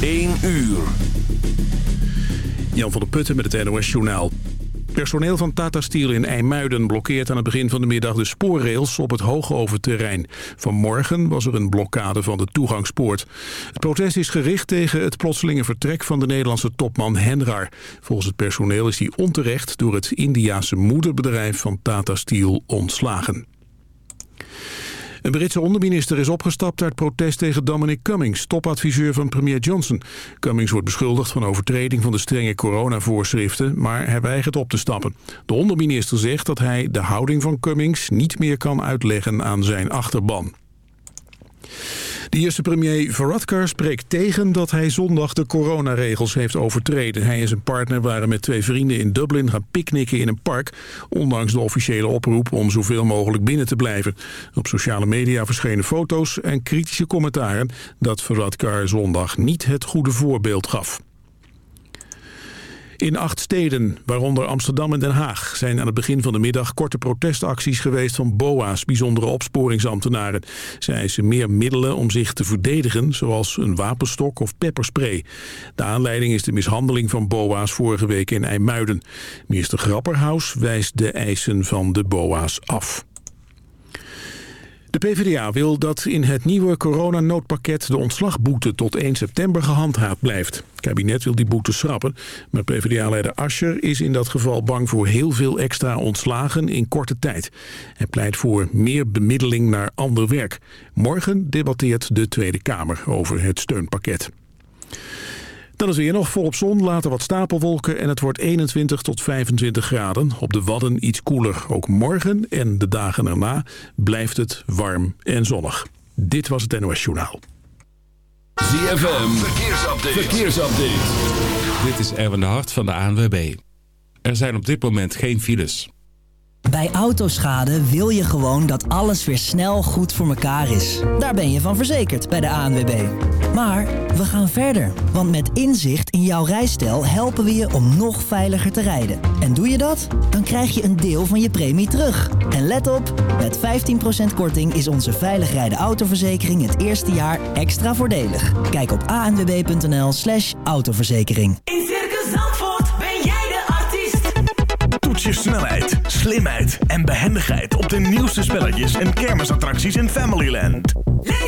1 uur. Jan van der Putten met het NOS Journaal. Personeel van Tata Steel in IJmuiden blokkeert aan het begin van de middag de spoorrails op het Hoogoverterrein. Vanmorgen was er een blokkade van de toegangspoort. Het protest is gericht tegen het plotselinge vertrek van de Nederlandse topman Henrar. Volgens het personeel is hij onterecht door het Indiase moederbedrijf van Tata Steel ontslagen. Een Britse onderminister is opgestapt uit protest tegen Dominic Cummings, topadviseur van premier Johnson. Cummings wordt beschuldigd van overtreding van de strenge coronavoorschriften, maar hij weigert op te stappen. De onderminister zegt dat hij de houding van Cummings niet meer kan uitleggen aan zijn achterban. De eerste premier Varadkar spreekt tegen dat hij zondag de coronaregels heeft overtreden. Hij en zijn partner waren met twee vrienden in Dublin gaan picknicken in een park... ondanks de officiële oproep om zoveel mogelijk binnen te blijven. Op sociale media verschenen foto's en kritische commentaren... dat Varadkar zondag niet het goede voorbeeld gaf. In acht steden, waaronder Amsterdam en Den Haag... zijn aan het begin van de middag korte protestacties geweest van BOA's, bijzondere opsporingsambtenaren. Zij eisen meer middelen om zich te verdedigen, zoals een wapenstok of pepperspray. De aanleiding is de mishandeling van BOA's vorige week in IJmuiden. Minister Grapperhaus wijst de eisen van de BOA's af. De PvdA wil dat in het nieuwe coronanoodpakket de ontslagboete tot 1 september gehandhaafd blijft. Het kabinet wil die boete schrappen, maar PvdA-leider Ascher is in dat geval bang voor heel veel extra ontslagen in korte tijd. Hij pleit voor meer bemiddeling naar ander werk. Morgen debatteert de Tweede Kamer over het steunpakket. Dan is weer nog volop zon, later wat stapelwolken en het wordt 21 tot 25 graden. Op de Wadden iets koeler. Ook morgen en de dagen erna blijft het warm en zonnig. Dit was het NOS Journaal. ZFM, verkeersupdate. verkeersupdate. Dit is Erwin de Hart van de ANWB. Er zijn op dit moment geen files. Bij Autoschade wil je gewoon dat alles weer snel goed voor elkaar is. Daar ben je van verzekerd bij de ANWB. Maar we gaan verder, want met inzicht in jouw rijstijl helpen we je om nog veiliger te rijden. En doe je dat? Dan krijg je een deel van je premie terug. En let op, met 15% korting is onze veilig rijden autoverzekering het eerste jaar extra voordelig. Kijk op anwb.nl slash autoverzekering. In Circus Zandvoort ben jij de artiest. Toets je snelheid, slimheid en behendigheid op de nieuwste spelletjes en kermisattracties in Familyland. Leef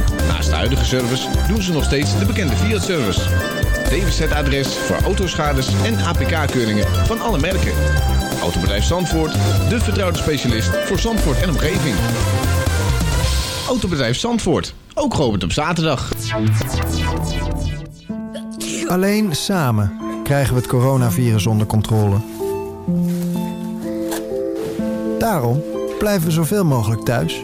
Naast de huidige service doen ze nog steeds de bekende Fiat-service. DWZ-adres voor autoschades en APK-keuringen van alle merken. Autobedrijf Zandvoort, de vertrouwde specialist voor Zandvoort en omgeving. Autobedrijf Zandvoort, ook geopend op zaterdag. Alleen samen krijgen we het coronavirus onder controle. Daarom blijven we zoveel mogelijk thuis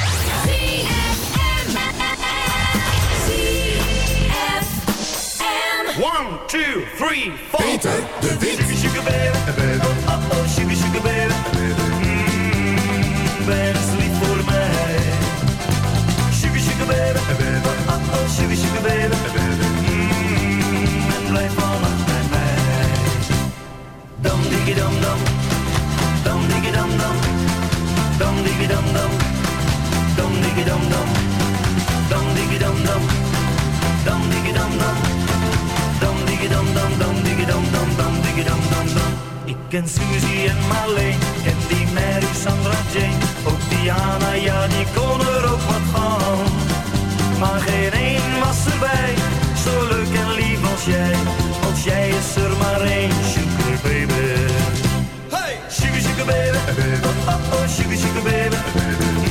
One, two, three, four. Peter de Wit. Sugar, sugar baby. Oh, oh, oh, sugar, sugar baby. Mm, ben is lief voor mij. Sugar, sugar baby. Oh, oh, oh, sugar, sugar baby. Mm, en blijf vannacht bij mij. Dam, diggy, dam, dam. Dam, diggy, dam, dam. Dam, diggy, dam, dam. Dam, diggy, dam, dam. Dam, diggy, dam, dam. Dam, diggy, dam, dam. Dam, diggy, dam, dam, dam, diggy, dam, dam, dam, diggy, dam, dam. Ik ken Suzy en Marleen, ken die Mary, Sandra, Jane. Ook Diana, ja, die kon er ook wat van. Maar geen één was erbij, zo leuk en lief als jij, als jij is er maar één. Sugar baby. Hey! Sugar, sugar baby. Oh, oh, oh, sugar, sugar baby.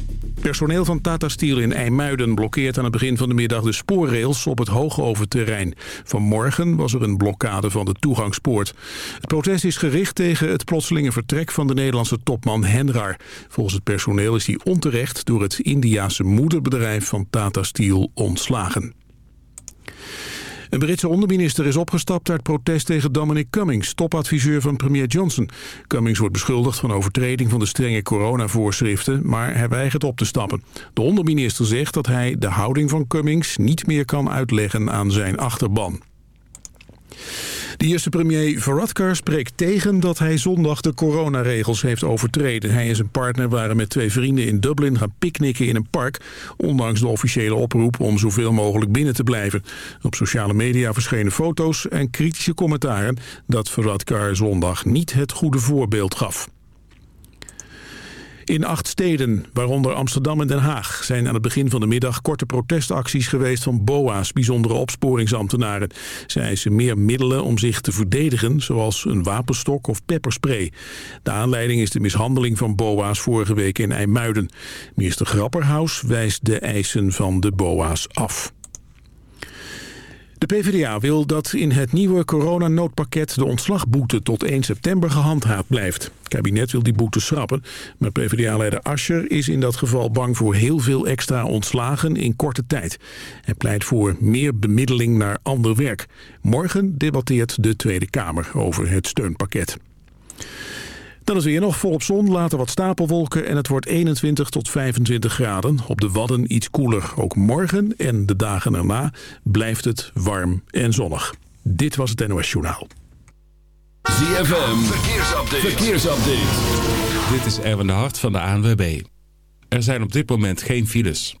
Personeel van Tata Steel in IJmuiden blokkeert aan het begin van de middag de spoorrails op het Hoogoverterrein. Vanmorgen was er een blokkade van de toegangspoort. Het protest is gericht tegen het plotselinge vertrek van de Nederlandse topman Henrar. Volgens het personeel is hij onterecht door het Indiase moederbedrijf van Tata Steel ontslagen. Een Britse onderminister is opgestapt uit protest tegen Dominic Cummings, topadviseur van premier Johnson. Cummings wordt beschuldigd van overtreding van de strenge coronavoorschriften, maar hij weigert op te stappen. De onderminister zegt dat hij de houding van Cummings niet meer kan uitleggen aan zijn achterban. De eerste premier Varadkar spreekt tegen dat hij zondag de coronaregels heeft overtreden. Hij en zijn partner waren met twee vrienden in Dublin gaan picknicken in een park... ondanks de officiële oproep om zoveel mogelijk binnen te blijven. Op sociale media verschenen foto's en kritische commentaren... dat Varadkar zondag niet het goede voorbeeld gaf. In acht steden, waaronder Amsterdam en Den Haag... zijn aan het begin van de middag korte protestacties geweest van BOA's, bijzondere opsporingsambtenaren. Zij eisen meer middelen om zich te verdedigen, zoals een wapenstok of pepperspray. De aanleiding is de mishandeling van BOA's vorige week in IJmuiden. Minister Grapperhaus wijst de eisen van de BOA's af. De PvdA wil dat in het nieuwe coronanoodpakket de ontslagboete tot 1 september gehandhaafd blijft. Het kabinet wil die boete schrappen, maar PvdA-leider Ascher is in dat geval bang voor heel veel extra ontslagen in korte tijd. Hij pleit voor meer bemiddeling naar ander werk. Morgen debatteert de Tweede Kamer over het steunpakket. Dan is weer nog volop zon, later wat stapelwolken en het wordt 21 tot 25 graden. Op de Wadden iets koeler. Ook morgen en de dagen erna blijft het warm en zonnig. Dit was het NOS Journaal. ZFM, verkeersupdate. verkeersupdate. Dit is Erwin de Hart van de ANWB. Er zijn op dit moment geen files.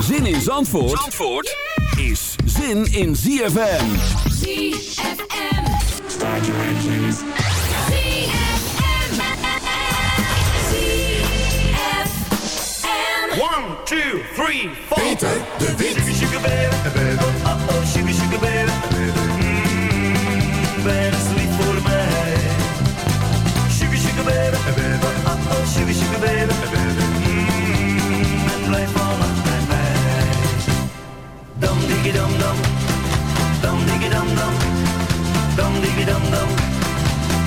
Zin in Zandvoort, Zandvoort is zin in ZFM. ZFM. ZFM. ZFM. One, two, three, four. Peter de Wit. Sugar, sugar baby. Oh, oh, oh, sugar, sugar baby. Mm, ben eens lief voor mij. Sugar, sugar baby. Oh, oh, oh, sugar, sugar baby. dam dam, dam diggy dam dam, dam je dam dam,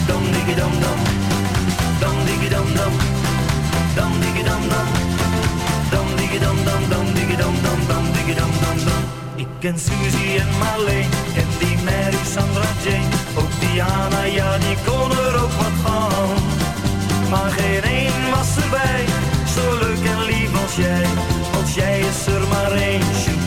dam diggy dam dam, dam diggy dam dam, dam diggy dam dam, dam diggy dam dam, dam diggy dam dam, dam dik, dam dam dam. Ik ken Suzy en Marleen en die Mary Sandra Jane, ook Diana, ja die kon er ook wat van. Maar geen één was erbij, zo leuk en lief als jij, als jij is er maar één.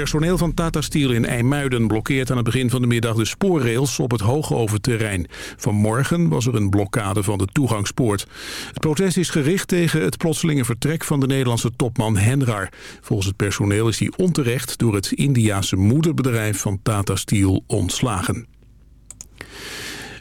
Personeel van Tata Steel in IJmuiden blokkeert aan het begin van de middag de spoorrails op het Hoogoverterrein. Vanmorgen was er een blokkade van de toegangspoort. Het protest is gericht tegen het plotselinge vertrek van de Nederlandse topman Henrar. Volgens het personeel is hij onterecht door het Indiase moederbedrijf van Tata Steel ontslagen.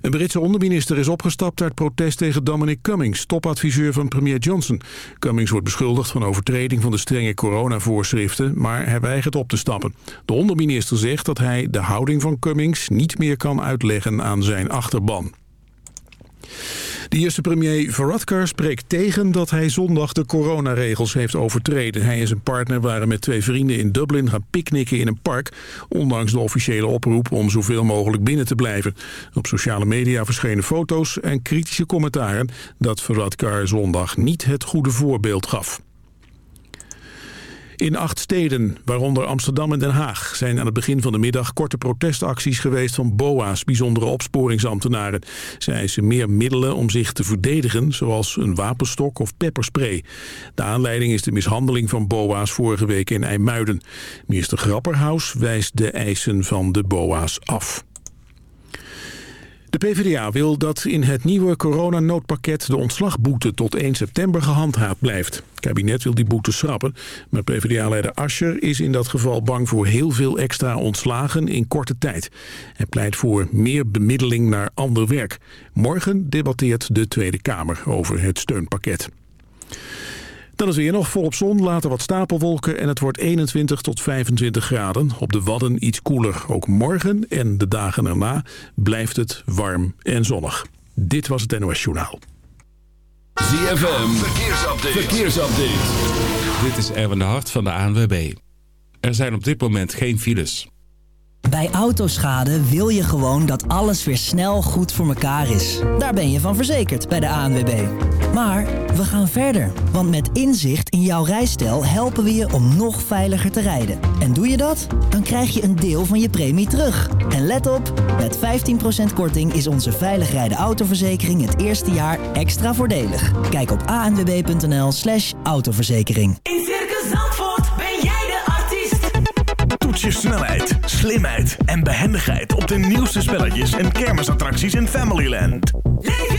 Een Britse onderminister is opgestapt uit protest tegen Dominic Cummings, topadviseur van premier Johnson. Cummings wordt beschuldigd van overtreding van de strenge coronavoorschriften, maar hij weigert op te stappen. De onderminister zegt dat hij de houding van Cummings niet meer kan uitleggen aan zijn achterban. De eerste premier Varadkar spreekt tegen dat hij zondag de coronaregels heeft overtreden. Hij en zijn partner waren met twee vrienden in Dublin gaan picknicken in een park... ondanks de officiële oproep om zoveel mogelijk binnen te blijven. Op sociale media verschenen foto's en kritische commentaren... dat Varadkar zondag niet het goede voorbeeld gaf. In acht steden, waaronder Amsterdam en Den Haag... zijn aan het begin van de middag korte protestacties geweest van BOA's, bijzondere opsporingsambtenaren. Zij eisen meer middelen om zich te verdedigen, zoals een wapenstok of pepperspray. De aanleiding is de mishandeling van BOA's vorige week in IJmuiden. Minister Grapperhaus wijst de eisen van de BOA's af. De PvdA wil dat in het nieuwe coronanoodpakket de ontslagboete tot 1 september gehandhaafd blijft. Het kabinet wil die boete schrappen, maar PvdA-leider Ascher is in dat geval bang voor heel veel extra ontslagen in korte tijd. Hij pleit voor meer bemiddeling naar ander werk. Morgen debatteert de Tweede Kamer over het steunpakket. Dan is weer nog volop zon, later wat stapelwolken en het wordt 21 tot 25 graden. Op de Wadden iets koeler. Ook morgen en de dagen erna blijft het warm en zonnig. Dit was het NOS Journaal. ZFM, verkeersupdate. verkeersupdate. Dit is Erwin de Hart van de ANWB. Er zijn op dit moment geen files. Bij Autoschade wil je gewoon dat alles weer snel goed voor elkaar is. Daar ben je van verzekerd bij de ANWB. Maar we gaan verder, want met inzicht in jouw rijstijl helpen we je om nog veiliger te rijden. En doe je dat? Dan krijg je een deel van je premie terug. En let op, met 15% korting is onze veilig rijden autoverzekering het eerste jaar extra voordelig. Kijk op anwb.nl slash autoverzekering. In Circus Zandvoort ben jij de artiest. Toets je snelheid, slimheid en behendigheid op de nieuwste spelletjes en kermisattracties in Familyland. Leef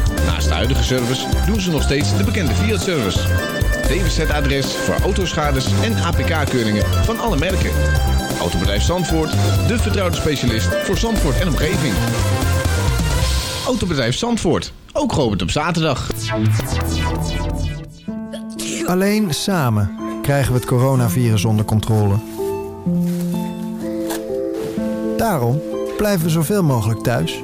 Naast de huidige service doen ze nog steeds de bekende Fiat-service. DWZ-adres voor autoschades en APK-keuringen van alle merken. Autobedrijf Zandvoort, de vertrouwde specialist voor Zandvoort en omgeving. Autobedrijf Zandvoort, ook geopend op zaterdag. Alleen samen krijgen we het coronavirus onder controle. Daarom blijven we zoveel mogelijk thuis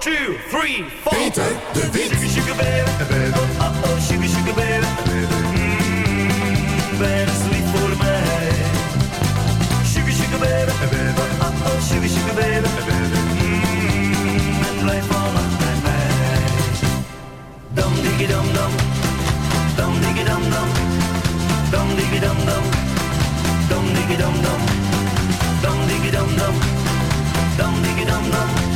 Two, three, four. Peter de Wit. Sugar, sugar baby. Oh, oh, oh, sugar, sugar baby. Mm, ben eens lief voor mij. Sugar, sugar baby. Oh, oh, oh, sugar, sugar baby. Mm, en blijf vannacht bij mij. Dam, diggy, dam, dam. Dam, diggy, dam, dam. Dam, diggy, dam, dam. Dam, diggy, dam, dam. Dam, diggy, dam, dam. Dam, diggy, dam, dam. Dam,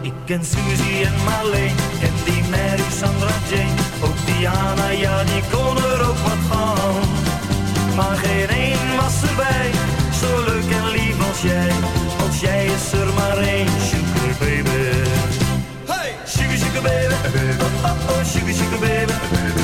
Ik ken Suzy en Marleen, ken die Mary, Sandra, Jane. Ook Diana, ja, die kon er ook wat van. Maar geen één was erbij, zo leuk en lief als jij. Als jij is er maar één, sugar baby. Hey! Sugar, sugar baby. Oh, oh, oh, sugar, sugar baby.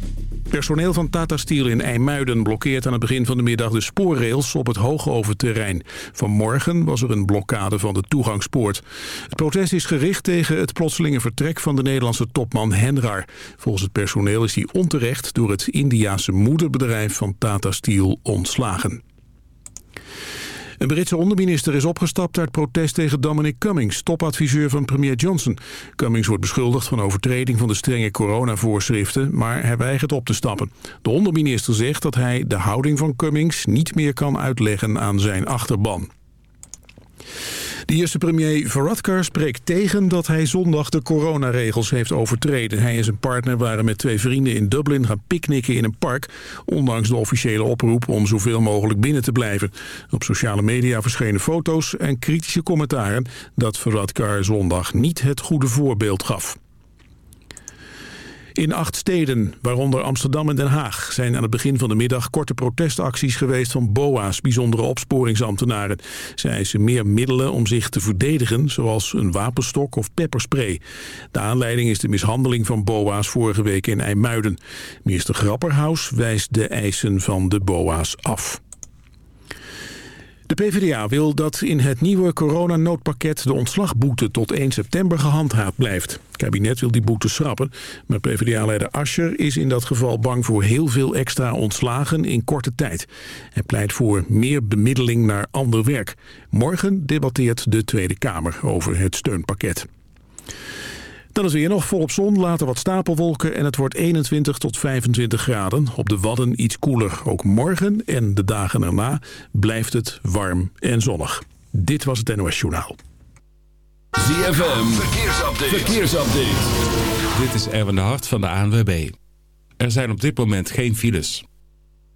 Personeel van Tata Steel in IJmuiden blokkeert aan het begin van de middag de spoorrails op het Hoogoverterrein. Vanmorgen was er een blokkade van de toegangspoort. Het protest is gericht tegen het plotselinge vertrek van de Nederlandse topman Henrar. Volgens het personeel is hij onterecht door het Indiase moederbedrijf van Tata Steel ontslagen. Een Britse onderminister is opgestapt uit protest tegen Dominic Cummings, topadviseur van premier Johnson. Cummings wordt beschuldigd van overtreding van de strenge coronavoorschriften, maar hij weigert op te stappen. De onderminister zegt dat hij de houding van Cummings niet meer kan uitleggen aan zijn achterban. De eerste premier Varadkar spreekt tegen dat hij zondag de coronaregels heeft overtreden. Hij en zijn partner waren met twee vrienden in Dublin gaan picknicken in een park... ondanks de officiële oproep om zoveel mogelijk binnen te blijven. Op sociale media verschenen foto's en kritische commentaren... dat Varadkar zondag niet het goede voorbeeld gaf. In acht steden, waaronder Amsterdam en Den Haag... zijn aan het begin van de middag korte protestacties geweest van BOA's, bijzondere opsporingsambtenaren. Zij eisen meer middelen om zich te verdedigen, zoals een wapenstok of pepperspray. De aanleiding is de mishandeling van BOA's vorige week in IJmuiden. Minister Grapperhaus wijst de eisen van de BOA's af. De PvdA wil dat in het nieuwe coronanoodpakket de ontslagboete tot 1 september gehandhaafd blijft. Het kabinet wil die boete schrappen, maar PvdA-leider Ascher is in dat geval bang voor heel veel extra ontslagen in korte tijd. Hij pleit voor meer bemiddeling naar ander werk. Morgen debatteert de Tweede Kamer over het steunpakket. Dan is weer nog volop zon, later wat stapelwolken en het wordt 21 tot 25 graden. Op de Wadden iets koeler. Ook morgen en de dagen erna blijft het warm en zonnig. Dit was het NOS Journaal. ZFM, verkeersupdate. verkeersupdate. Dit is Erwin de Hart van de ANWB. Er zijn op dit moment geen files.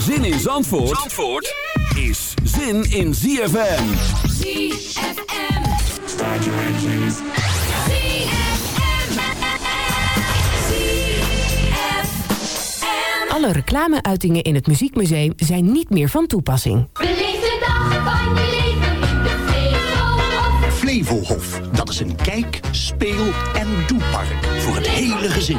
Zin in Zandvoort, Zandvoort is zin in ZFM. ZFM. ZFM. Alle reclameuitingen in het Muziekmuseum zijn niet meer van toepassing. Beleef de dag van je leven in de Flevohof. Flevohof, dat is een kijk, speel en doepark voor het hele gezin.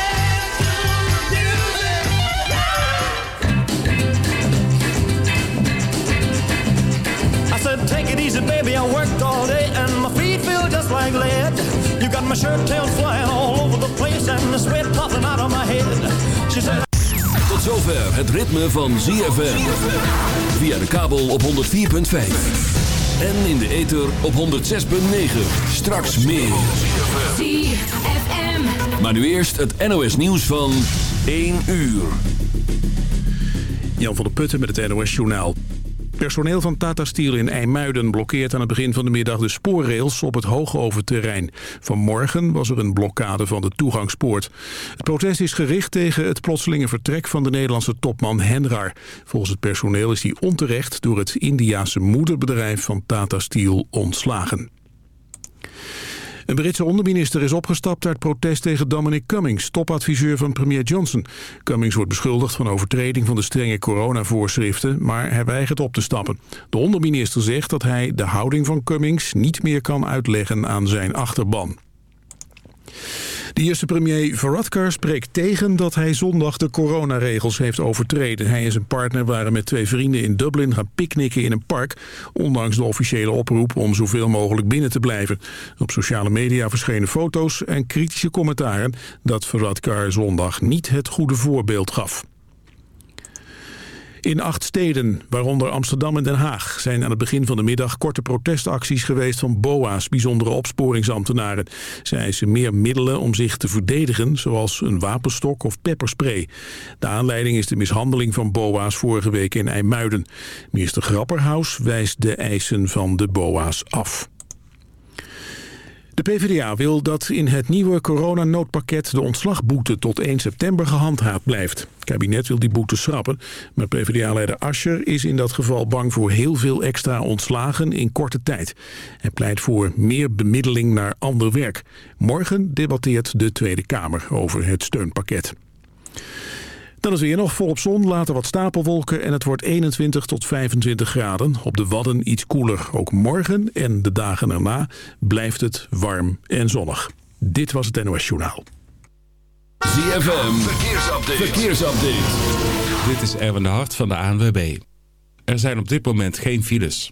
said, take it easy, baby. I worked all day and my feet feel just like lead. You got my shirt tails flying all over the place and the sweat popping out of my head. She said, Tot zover het ritme van ZFM. Via de kabel op 104.5. En in de ether op 106.9. Straks meer. ZFM. Maar nu eerst het NOS nieuws van 1 uur. Jan van der Putten met het NOS-journaal. Personeel van Tata Steel in IJmuiden blokkeert aan het begin van de middag de spoorrails op het Hoogoverterrein. Vanmorgen was er een blokkade van de toegangspoort. Het protest is gericht tegen het plotselinge vertrek van de Nederlandse topman Henrar. Volgens het personeel is hij onterecht door het Indiase moederbedrijf van Tata Steel ontslagen. Een Britse onderminister is opgestapt uit protest tegen Dominic Cummings, topadviseur van premier Johnson. Cummings wordt beschuldigd van overtreding van de strenge coronavoorschriften, maar hij weigert op te stappen. De onderminister zegt dat hij de houding van Cummings niet meer kan uitleggen aan zijn achterban. De eerste premier Varadkar spreekt tegen dat hij zondag de coronaregels heeft overtreden. Hij en zijn partner waren met twee vrienden in Dublin gaan picknicken in een park... ondanks de officiële oproep om zoveel mogelijk binnen te blijven. Op sociale media verschenen foto's en kritische commentaren... dat Varadkar zondag niet het goede voorbeeld gaf. In acht steden, waaronder Amsterdam en Den Haag... zijn aan het begin van de middag korte protestacties geweest van BOA's, bijzondere opsporingsambtenaren. Zij eisen meer middelen om zich te verdedigen, zoals een wapenstok of pepperspray. De aanleiding is de mishandeling van BOA's vorige week in IJmuiden. Minister Grapperhaus wijst de eisen van de BOA's af. De PvdA wil dat in het nieuwe coronanoodpakket de ontslagboete tot 1 september gehandhaafd blijft. Het kabinet wil die boete schrappen, maar PvdA-leider Ascher is in dat geval bang voor heel veel extra ontslagen in korte tijd. Hij pleit voor meer bemiddeling naar ander werk. Morgen debatteert de Tweede Kamer over het steunpakket. Dan is weer nog volop zon, later wat stapelwolken en het wordt 21 tot 25 graden. Op de Wadden iets koeler. Ook morgen en de dagen erna blijft het warm en zonnig. Dit was het NOS Journaal. ZFM, verkeersupdate. verkeersupdate. Dit is Erwin de Hart van de ANWB. Er zijn op dit moment geen files.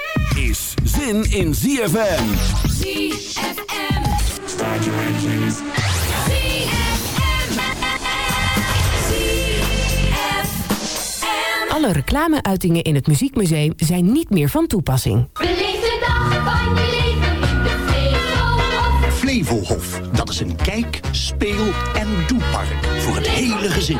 zin in ZFM. ZFM. Start your engines. Alle reclameuitingen in het Muziekmuseum zijn niet meer van toepassing. Beleef de dag van je leven in de Flevohof. Flevohof, dat is een kijk, speel en doepark voor het hele gezin.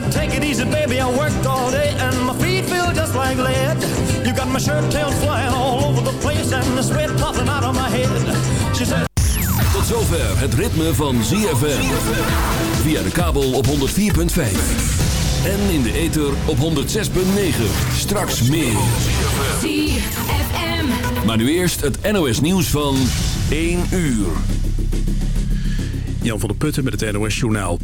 said, take it easy, baby. I worked all day and my feet feel just like lead. You got my shirt tails flying all over the place and the sweat popping out of my head. She said, Tot zover het ritme van ZFM. Via de kabel op 104.5. En in de ether op 106.9. Straks meer. ZFM. Maar nu eerst het NOS nieuws van 1 uur. Jan van der Putten met het NOS-journaal.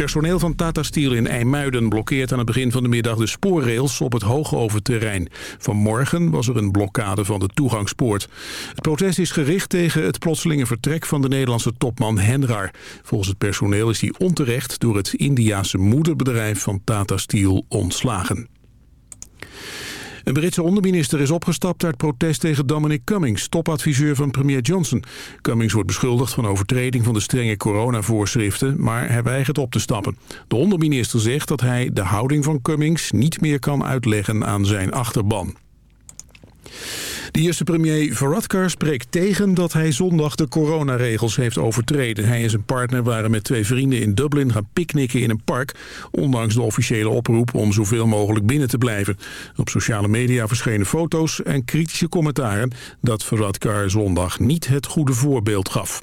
Personeel van Tata Steel in IJmuiden blokkeert aan het begin van de middag de spoorrails op het Hoogoverterrein. Vanmorgen was er een blokkade van de toegangspoort. Het protest is gericht tegen het plotselinge vertrek van de Nederlandse topman Henrar. Volgens het personeel is hij onterecht door het Indiase moederbedrijf van Tata Steel ontslagen. Een Britse onderminister is opgestapt uit protest tegen Dominic Cummings, topadviseur van premier Johnson. Cummings wordt beschuldigd van overtreding van de strenge coronavoorschriften, maar hij weigert op te stappen. De onderminister zegt dat hij de houding van Cummings niet meer kan uitleggen aan zijn achterban. De eerste premier Varadkar spreekt tegen dat hij zondag de coronaregels heeft overtreden. Hij en zijn partner waren met twee vrienden in Dublin gaan picknicken in een park... ondanks de officiële oproep om zoveel mogelijk binnen te blijven. Op sociale media verschenen foto's en kritische commentaren... dat Varadkar zondag niet het goede voorbeeld gaf.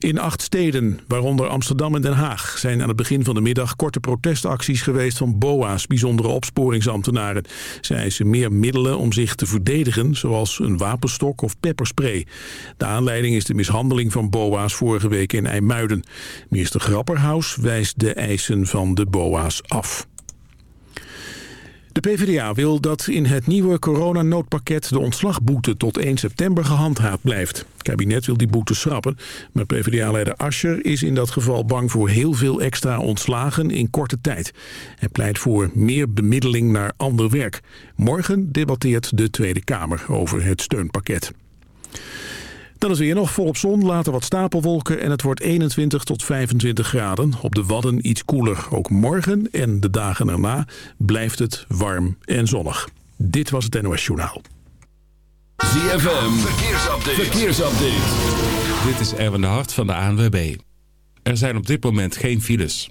In acht steden, waaronder Amsterdam en Den Haag... zijn aan het begin van de middag korte protestacties geweest van BOA's, bijzondere opsporingsambtenaren. Zij eisen meer middelen om zich te verdedigen, zoals een wapenstok of pepperspray. De aanleiding is de mishandeling van BOA's vorige week in IJmuiden. Minister Grapperhaus wijst de eisen van de BOA's af. De PvdA wil dat in het nieuwe coronanoodpakket de ontslagboete tot 1 september gehandhaafd blijft. Het kabinet wil die boete schrappen, maar PvdA-leider Ascher is in dat geval bang voor heel veel extra ontslagen in korte tijd. Hij pleit voor meer bemiddeling naar ander werk. Morgen debatteert de Tweede Kamer over het steunpakket. Dan is weer nog volop zon, later wat stapelwolken en het wordt 21 tot 25 graden. Op de Wadden iets koeler. Ook morgen en de dagen erna blijft het warm en zonnig. Dit was het NOS Journaal. ZFM, verkeersupdate. verkeersupdate. Dit is Erwin de Hart van de ANWB. Er zijn op dit moment geen files.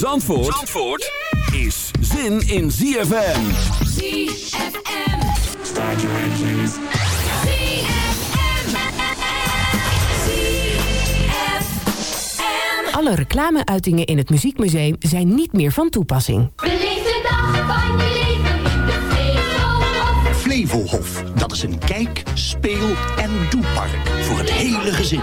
Zandvoort, is zin in ZFM. ZFM. Start your engines. Alle reclameuitingen in het Muziekmuseum zijn niet meer van toepassing. Beleef de dag van je leven in de Flevohof. Flevohof, dat is een kijk, speel en doepark voor het hele gezin.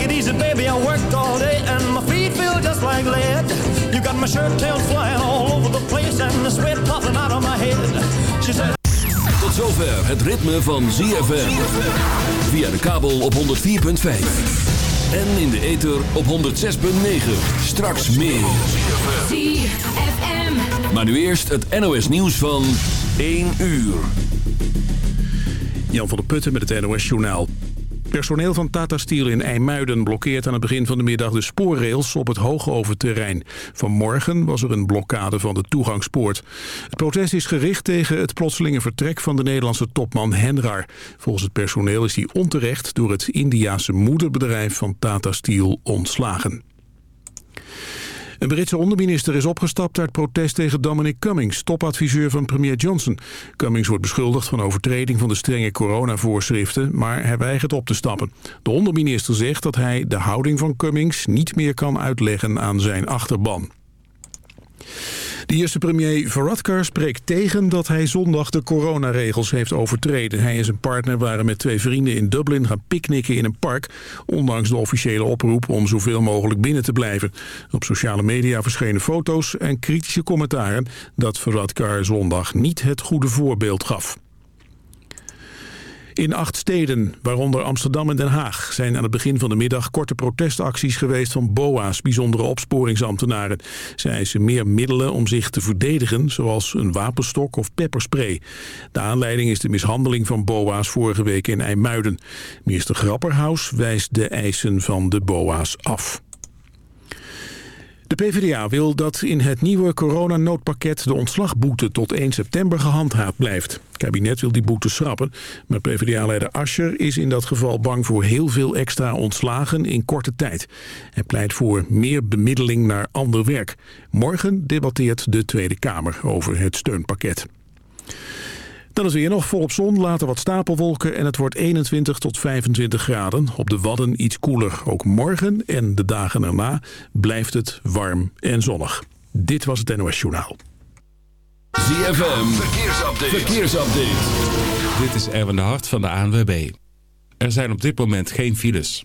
take it easy, baby. I worked all day and my feet feel just like lead. You got my shirt tails flying all over the place and the sweat popping out of my head. She said. Tot zover het ritme van ZFM. Via de kabel op 104.5. En in de ether op 106.9. Straks meer. ZFM. Maar nu eerst het NOS nieuws van 1 uur. Jan van der Putten met het NOS-journaal. Personeel van Tata Steel in IJmuiden blokkeert aan het begin van de middag de spoorrails op het Hoogoverterrein. Vanmorgen was er een blokkade van de toegangspoort. Het protest is gericht tegen het plotselinge vertrek van de Nederlandse topman Henrar. Volgens het personeel is hij onterecht door het Indiase moederbedrijf van Tata Steel ontslagen. Een Britse onderminister is opgestapt uit protest tegen Dominic Cummings, topadviseur van premier Johnson. Cummings wordt beschuldigd van overtreding van de strenge coronavoorschriften, maar hij weigert op te stappen. De onderminister zegt dat hij de houding van Cummings niet meer kan uitleggen aan zijn achterban. De eerste premier Varadkar spreekt tegen dat hij zondag de coronaregels heeft overtreden. Hij en zijn partner waren met twee vrienden in Dublin gaan picknicken in een park... ondanks de officiële oproep om zoveel mogelijk binnen te blijven. Op sociale media verschenen foto's en kritische commentaren... dat Varadkar zondag niet het goede voorbeeld gaf. In acht steden, waaronder Amsterdam en Den Haag... zijn aan het begin van de middag korte protestacties geweest van BOA's... bijzondere opsporingsambtenaren. Zij eisen meer middelen om zich te verdedigen... zoals een wapenstok of pepperspray. De aanleiding is de mishandeling van BOA's vorige week in IJmuiden. Minister Grapperhaus wijst de eisen van de BOA's af. De PvdA wil dat in het nieuwe coronanoodpakket de ontslagboete tot 1 september gehandhaafd blijft. Het kabinet wil die boete schrappen, maar PvdA-leider Ascher is in dat geval bang voor heel veel extra ontslagen in korte tijd. Hij pleit voor meer bemiddeling naar ander werk. Morgen debatteert de Tweede Kamer over het steunpakket. Dan is weer nog volop zon, later wat stapelwolken en het wordt 21 tot 25 graden. Op de Wadden iets koeler. Ook morgen en de dagen erna blijft het warm en zonnig. Dit was het NOS Journaal. ZFM, verkeersupdate. verkeersupdate. Dit is Erwin de Hart van de ANWB. Er zijn op dit moment geen files.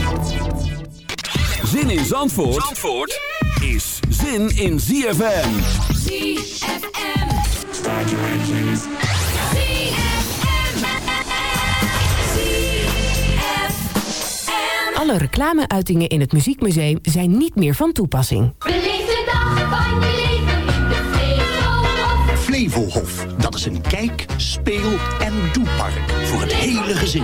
Zin in Zandvoort, Zandvoort is zin in ZFM. ZFM. Alle reclameuitingen in het Muziekmuseum zijn niet meer van toepassing. Beleef de dag van je leven in de Flevohof. Flevohof, dat is een kijk, speel en doepark voor het hele gezin.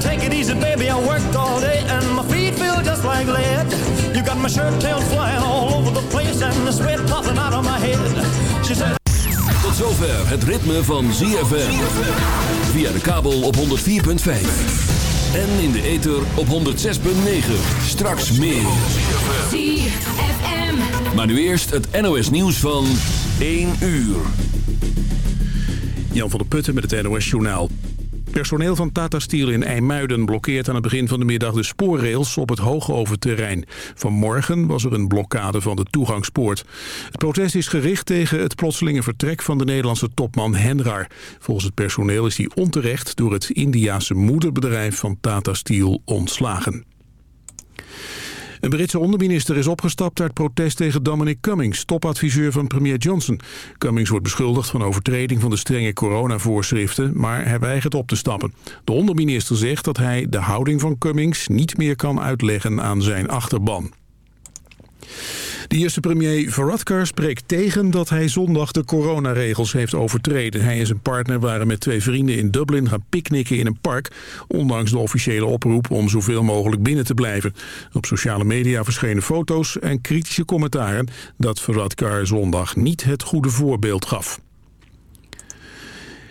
take it easy, baby. I worked all day and my feet feel just like lead. You got my shirt tails flying all over the place and the sweat popping out of my head. She said, Tot zover het ritme van ZFM. Via de kabel op 104.5. En in de ether op 106.9. Straks meer. ZFM. Maar nu eerst het NOS nieuws van 1 uur. Jan van der Putten met het NOS-journaal. Personeel van Tata Steel in IJmuiden blokkeert aan het begin van de middag de spoorrails op het Hoogoverterrein. Vanmorgen was er een blokkade van de toegangspoort. Het protest is gericht tegen het plotselinge vertrek van de Nederlandse topman Henrar. Volgens het personeel is hij onterecht door het Indiase moederbedrijf van Tata Steel ontslagen. Een Britse onderminister is opgestapt uit protest tegen Dominic Cummings, topadviseur van premier Johnson. Cummings wordt beschuldigd van overtreding van de strenge coronavoorschriften, maar hij weigert op te stappen. De onderminister zegt dat hij de houding van Cummings niet meer kan uitleggen aan zijn achterban. De eerste premier Varadkar spreekt tegen dat hij zondag de coronaregels heeft overtreden. Hij en zijn partner waren met twee vrienden in Dublin gaan picknicken in een park... ondanks de officiële oproep om zoveel mogelijk binnen te blijven. Op sociale media verschenen foto's en kritische commentaren... dat Varadkar zondag niet het goede voorbeeld gaf.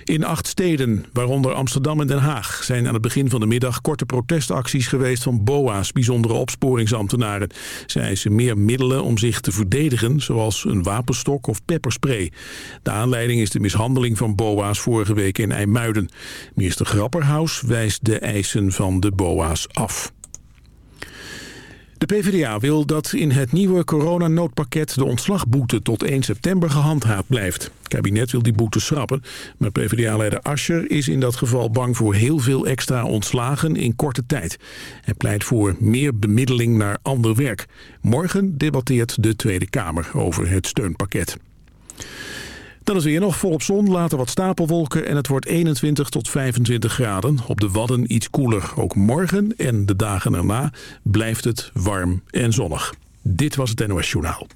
In acht steden, waaronder Amsterdam en Den Haag... zijn aan het begin van de middag korte protestacties geweest van BOA's... bijzondere opsporingsambtenaren. Zij eisen meer middelen om zich te verdedigen... zoals een wapenstok of pepperspray. De aanleiding is de mishandeling van BOA's vorige week in IJmuiden. Minister Grapperhaus wijst de eisen van de BOA's af. De PvdA wil dat in het nieuwe coronanoodpakket de ontslagboete tot 1 september gehandhaafd blijft. Het kabinet wil die boete schrappen, maar PvdA-leider Ascher is in dat geval bang voor heel veel extra ontslagen in korte tijd. Hij pleit voor meer bemiddeling naar ander werk. Morgen debatteert de Tweede Kamer over het steunpakket. Dan is weer nog volop zon, later wat stapelwolken en het wordt 21 tot 25 graden. Op de Wadden iets koeler. Ook morgen en de dagen erna blijft het warm en zonnig. Dit was het NOS Journaal.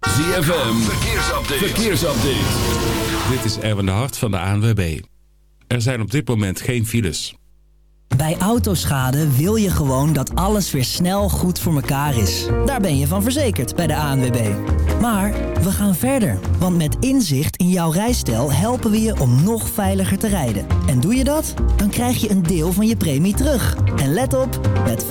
ZFM, verkeersupdate. verkeersupdate. Dit is Erwin de Hart van de ANWB. Er zijn op dit moment geen files. Bij autoschade wil je gewoon dat alles weer snel goed voor elkaar is. Daar ben je van verzekerd bij de ANWB. Maar we gaan verder, want met inzicht in jouw rijstijl helpen we je om nog veiliger te rijden. En doe je dat? Dan krijg je een deel van je premie terug. En let op, met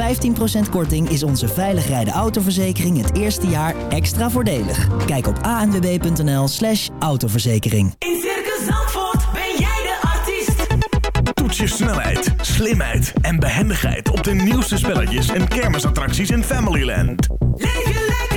15% korting is onze veilig rijden autoverzekering het eerste jaar extra voordelig. Kijk op anwb.nl slash autoverzekering. In Circus Zandvoort ben jij de artiest. Toets je snelheid, slimheid en behendigheid op de nieuwste spelletjes en kermisattracties in Familyland. Leef je lekker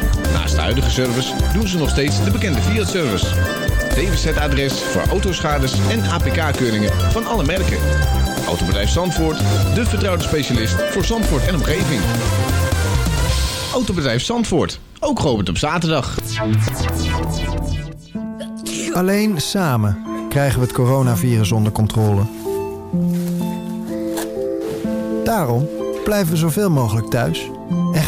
Naast de huidige service doen ze nog steeds de bekende Fiat-service. DWZ-adres voor autoschades en APK-keuringen van alle merken. Autobedrijf Zandvoort, de vertrouwde specialist voor Zandvoort en omgeving. Autobedrijf Zandvoort, ook geopend op zaterdag. Alleen samen krijgen we het coronavirus onder controle. Daarom blijven we zoveel mogelijk thuis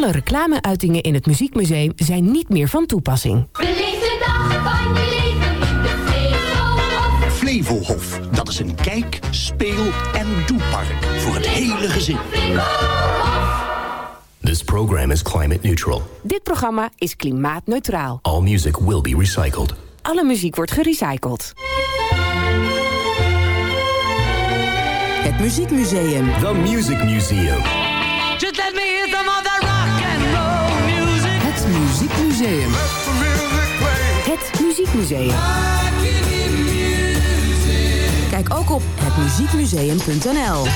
Alle reclameuitingen in het Muziekmuseum zijn niet meer van toepassing. Beleef de dag van je leven in de Flevohof. Flevohof, dat is een kijk, speel en doepark voor het hele gezin. This program is climate neutral. Dit programma is klimaatneutraal. All music will be recycled. Alle muziek wordt gerecycled. Het Muziekmuseum. The Music Museum. Muziekmuseum. Het Muziekmuseum. Kijk ook op hetmuziekmuseum.nl.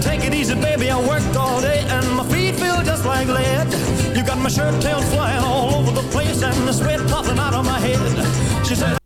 Take it easy, baby. I worked all day and my feet feel just like lead. You got my shirt tails flying all over the place and the sweat popping out of my head. She said,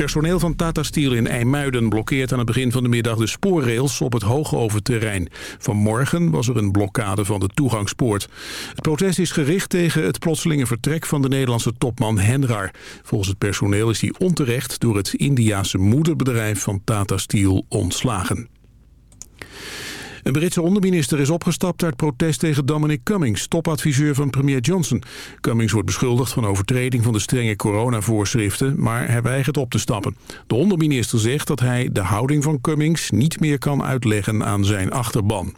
Personeel van Tata Steel in IJmuiden blokkeert aan het begin van de middag de spoorrails op het Hoogoverterrein. Vanmorgen was er een blokkade van de toegangspoort. Het protest is gericht tegen het plotselinge vertrek van de Nederlandse topman Henrar. Volgens het personeel is hij onterecht door het Indiase moederbedrijf van Tata Steel ontslagen. Een Britse onderminister is opgestapt uit protest tegen Dominic Cummings, topadviseur van premier Johnson. Cummings wordt beschuldigd van overtreding van de strenge coronavoorschriften, maar hij weigert op te stappen. De onderminister zegt dat hij de houding van Cummings niet meer kan uitleggen aan zijn achterban.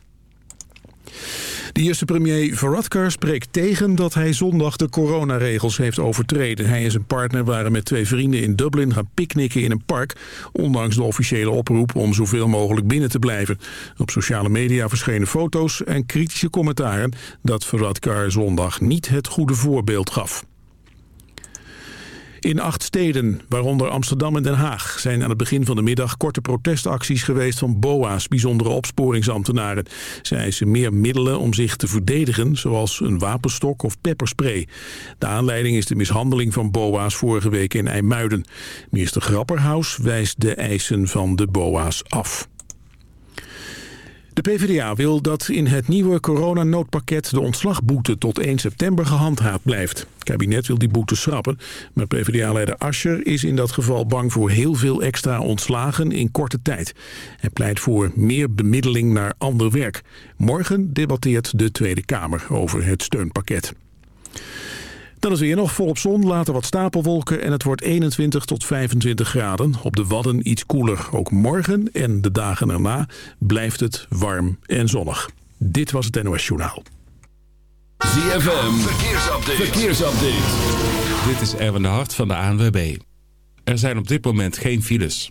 De eerste premier Varadkar spreekt tegen dat hij zondag de coronaregels heeft overtreden. Hij en zijn partner waren met twee vrienden in Dublin gaan picknicken in een park... ondanks de officiële oproep om zoveel mogelijk binnen te blijven. Op sociale media verschenen foto's en kritische commentaren... dat Varadkar zondag niet het goede voorbeeld gaf. In acht steden, waaronder Amsterdam en Den Haag... zijn aan het begin van de middag korte protestacties geweest van BOA's, bijzondere opsporingsambtenaren. Zij eisen meer middelen om zich te verdedigen, zoals een wapenstok of pepperspray. De aanleiding is de mishandeling van BOA's vorige week in IJmuiden. Minister Grapperhaus wijst de eisen van de BOA's af. De PvdA wil dat in het nieuwe coronanoodpakket de ontslagboete tot 1 september gehandhaafd blijft. Het kabinet wil die boete schrappen, maar PvdA-leider Ascher is in dat geval bang voor heel veel extra ontslagen in korte tijd. Hij pleit voor meer bemiddeling naar ander werk. Morgen debatteert de Tweede Kamer over het steunpakket. Dan is weer nog volop zon, later wat stapelwolken en het wordt 21 tot 25 graden. Op de Wadden iets koeler. Ook morgen en de dagen erna blijft het warm en zonnig. Dit was het NOS Journaal. ZFM, verkeersupdate. verkeersupdate. Dit is Erwin de Hart van de ANWB. Er zijn op dit moment geen files.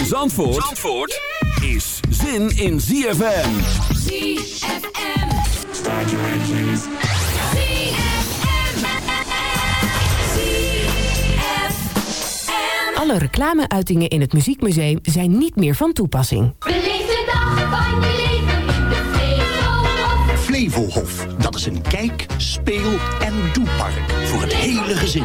In Zandvoort, Zandvoort is zin in ZFM. ZFM. Alle reclameuitingen in het Muziekmuseum zijn niet meer van toepassing. Beleef de dag van je leven in de Flevohof. Flevohof, dat is een kijk, speel en doepark voor het hele gezin.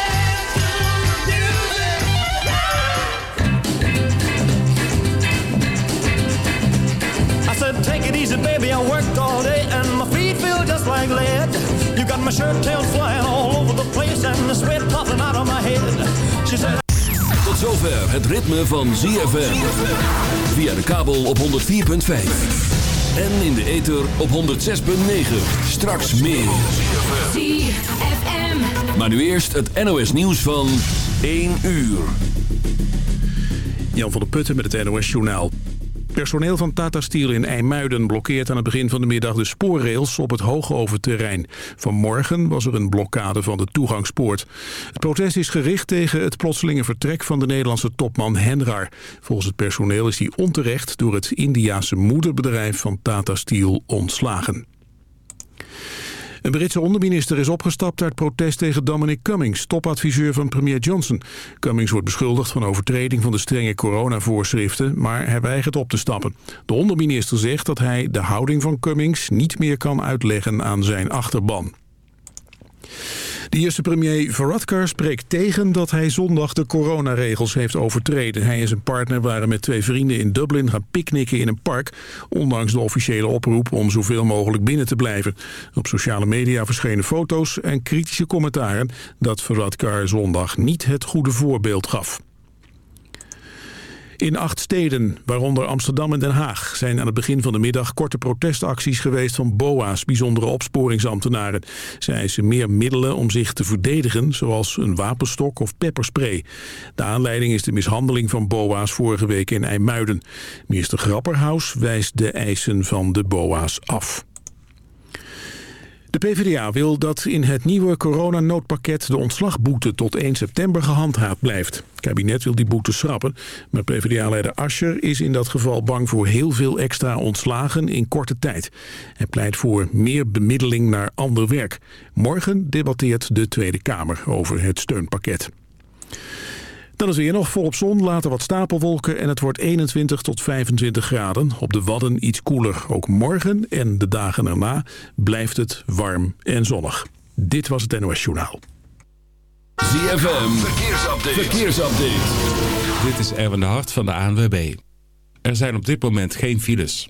take it easy, baby. I worked all day and my feet feel just like lead. You got my shirt tails flying all over the place and the sweat popping out of my head. She said, Tot zover het ritme van ZFM. Via de kabel op 104.5. En in de ether op 106.9. Straks meer. ZFM. Maar nu eerst het NOS nieuws van 1 uur. Jan van der Putten met het NOS Journaal. Personeel van Tata Steel in IJmuiden blokkeert aan het begin van de middag de spoorrails op het Hoogoverterrein. Vanmorgen was er een blokkade van de toegangspoort. Het protest is gericht tegen het plotselinge vertrek van de Nederlandse topman Henrar. Volgens het personeel is hij onterecht door het Indiase moederbedrijf van Tata Steel ontslagen. Een Britse onderminister is opgestapt uit protest tegen Dominic Cummings, topadviseur van premier Johnson. Cummings wordt beschuldigd van overtreding van de strenge coronavoorschriften, maar hij weigert op te stappen. De onderminister zegt dat hij de houding van Cummings niet meer kan uitleggen aan zijn achterban. De Ierse premier Varadkar spreekt tegen dat hij zondag de coronaregels heeft overtreden. Hij en zijn partner waren met twee vrienden in Dublin gaan picknicken in een park... ondanks de officiële oproep om zoveel mogelijk binnen te blijven. Op sociale media verschenen foto's en kritische commentaren... dat Varadkar zondag niet het goede voorbeeld gaf. In acht steden, waaronder Amsterdam en Den Haag... zijn aan het begin van de middag korte protestacties geweest van BOA's... bijzondere opsporingsambtenaren. Zij eisen meer middelen om zich te verdedigen... zoals een wapenstok of pepperspray. De aanleiding is de mishandeling van BOA's vorige week in IJmuiden. Minister Grapperhaus wijst de eisen van de BOA's af. De PvdA wil dat in het nieuwe coronanoodpakket de ontslagboete tot 1 september gehandhaafd blijft. Het kabinet wil die boete schrappen, maar PvdA-leider Ascher is in dat geval bang voor heel veel extra ontslagen in korte tijd. Hij pleit voor meer bemiddeling naar ander werk. Morgen debatteert de Tweede Kamer over het steunpakket. Dan is weer nog volop zon, later wat stapelwolken en het wordt 21 tot 25 graden. Op de Wadden iets koeler. Ook morgen en de dagen erna blijft het warm en zonnig. Dit was het NOS Journaal. ZFM, verkeersupdate. verkeersupdate. Dit is Erwin de Hart van de ANWB. Er zijn op dit moment geen files.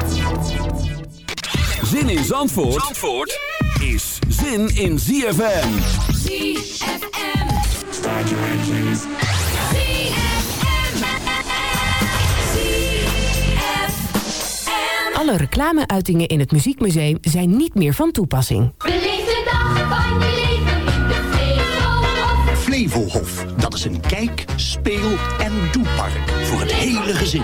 Zin in Zandvoort, Zandvoort is zin in ZFM. ZFM. Alle reclameuitingen in het Muziekmuseum zijn niet meer van toepassing. Beleef de dag van je leven in de Flevohof. Flevohof, dat is een kijk, speel en doepark voor het hele gezin.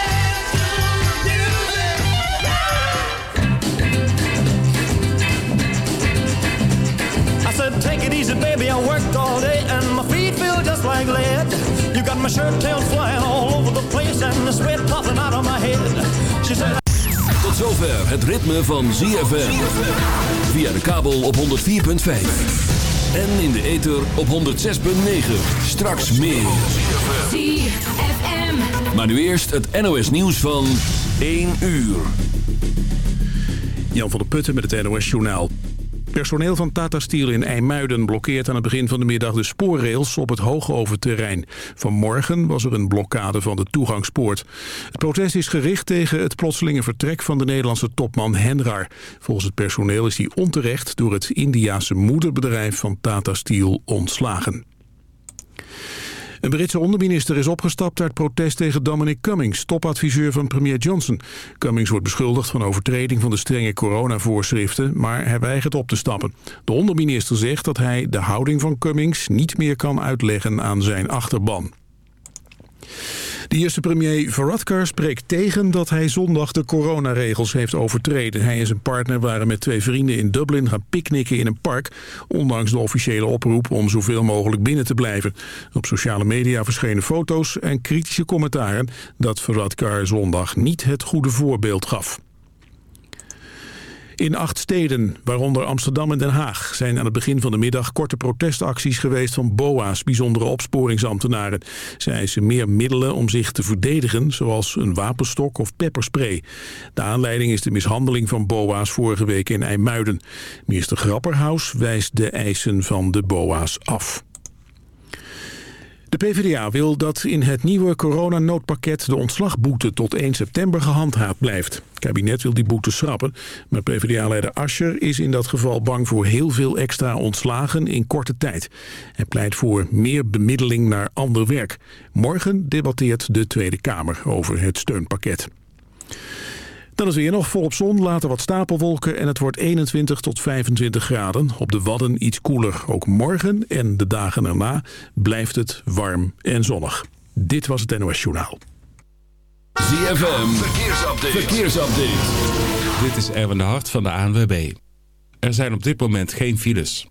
take it easy, baby, I worked all day and my feet feel just like lead. You got my shirt tails flying all over the place and the sweat popping out of my head. She said, Tot zover het ritme van ZFM. Via de kabel op 104.5. En in de ether op 106.9. Straks meer. ZFM. Maar nu eerst het NOS nieuws van 1 uur. Jan van der Putten met het NOS-journaal. Personeel van Tata Steel in IJmuiden blokkeert aan het begin van de middag de spoorrails op het Hoogoverterrein. Vanmorgen was er een blokkade van de toegangspoort. Het protest is gericht tegen het plotselinge vertrek van de Nederlandse topman Henrar. Volgens het personeel is hij onterecht door het Indiase moederbedrijf van Tata Steel ontslagen. Een Britse onderminister is opgestapt uit protest tegen Dominic Cummings, topadviseur van premier Johnson. Cummings wordt beschuldigd van overtreding van de strenge coronavoorschriften, maar hij weigert op te stappen. De onderminister zegt dat hij de houding van Cummings niet meer kan uitleggen aan zijn achterban. De eerste premier Varadkar spreekt tegen dat hij zondag de coronaregels heeft overtreden. Hij en zijn partner waren met twee vrienden in Dublin gaan picknicken in een park... ondanks de officiële oproep om zoveel mogelijk binnen te blijven. Op sociale media verschenen foto's en kritische commentaren... dat Varadkar zondag niet het goede voorbeeld gaf. In acht steden, waaronder Amsterdam en Den Haag... zijn aan het begin van de middag korte protestacties geweest van BOA's... bijzondere opsporingsambtenaren. Zij eisen meer middelen om zich te verdedigen... zoals een wapenstok of pepperspray. De aanleiding is de mishandeling van BOA's vorige week in IJmuiden. Minister Grapperhaus wijst de eisen van de BOA's af. De PvdA wil dat in het nieuwe coronanoodpakket de ontslagboete tot 1 september gehandhaafd blijft. Het kabinet wil die boete schrappen, maar PvdA-leider Ascher is in dat geval bang voor heel veel extra ontslagen in korte tijd. Hij pleit voor meer bemiddeling naar ander werk. Morgen debatteert de Tweede Kamer over het steunpakket. Dan is weer nog volop zon, later wat stapelwolken en het wordt 21 tot 25 graden. Op de Wadden iets koeler. Ook morgen en de dagen erna blijft het warm en zonnig. Dit was het NOS Journaal. ZFM, verkeersupdate. verkeersupdate. Dit is Erwin de Hart van de ANWB. Er zijn op dit moment geen files.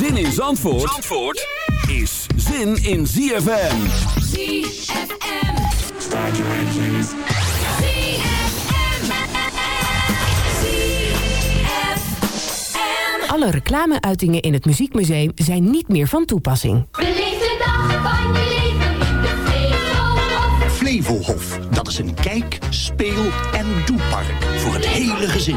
Zin in Zandvoort, Zandvoort is zin in ZFM. ZFM. Alle reclameuitingen in het Muziekmuseum zijn niet meer van toepassing. Beleef de dag van je leven in de Flevohof. Flevohof, dat is een kijk, speel en doepark voor het hele gezin.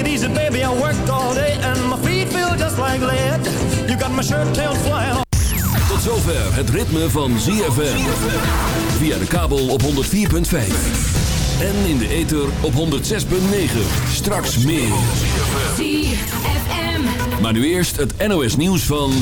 it easy, baby. I worked all day and my feet feel just like lead. You got my shirt tail flying. Tot zover het ritme van ZFM. Via de kabel op 104.5. En in de ether op 106.9. Straks meer. ZFM. Maar nu eerst het NOS nieuws van...